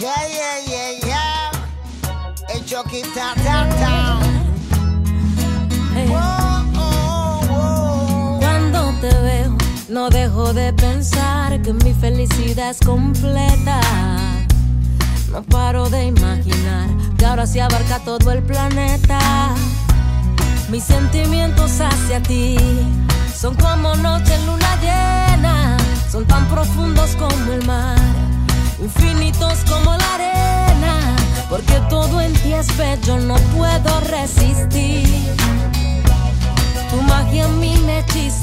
Yeah, yeah, yeah, yeah. El Chucky ta ta oh. Cuando te veo, no dejo de pensar que mi felicidad es completa. No paro de imaginar que ahora se abarca todo el planeta. Mis sentimientos hacia ti son como noche en luna llena, son tan profundos como el mar, infinitos como la arena, porque todo en ti es bello, no puedo resistir. Tu magia en mí me hechiza,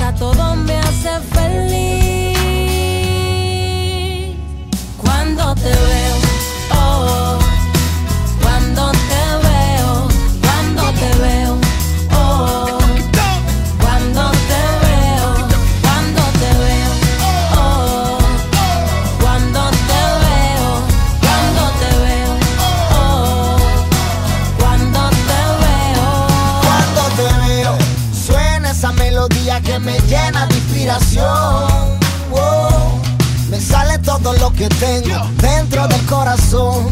melodía que me llena de inspiración. Wow, me sale todo lo que tengo dentro del corazón.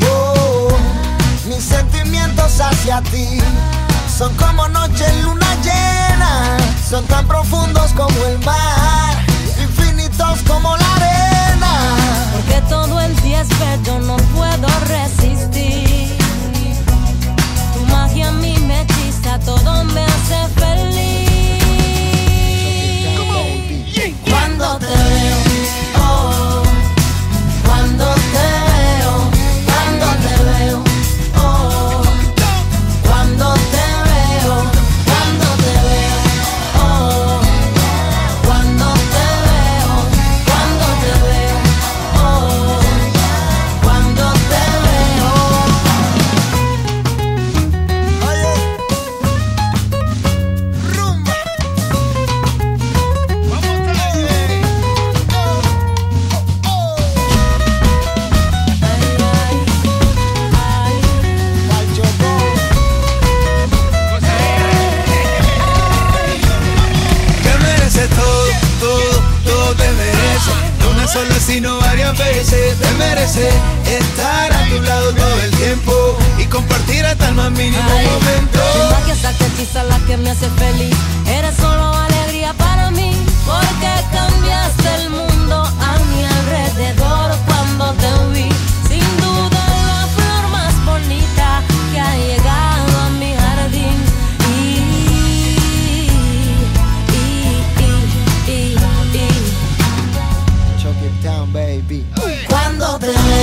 Wow, mis sentimientos hacia ti son como noche en luna llena, son tan profundos como el mar, infinitos como la arena. Porque todo en ti es bello, no Sola sino varias veces. Te mereces estar a tu lado todo el tiempo y compartir hasta el más mínimo momento. Es la que hechiza, la que me hace feliz. Yeah.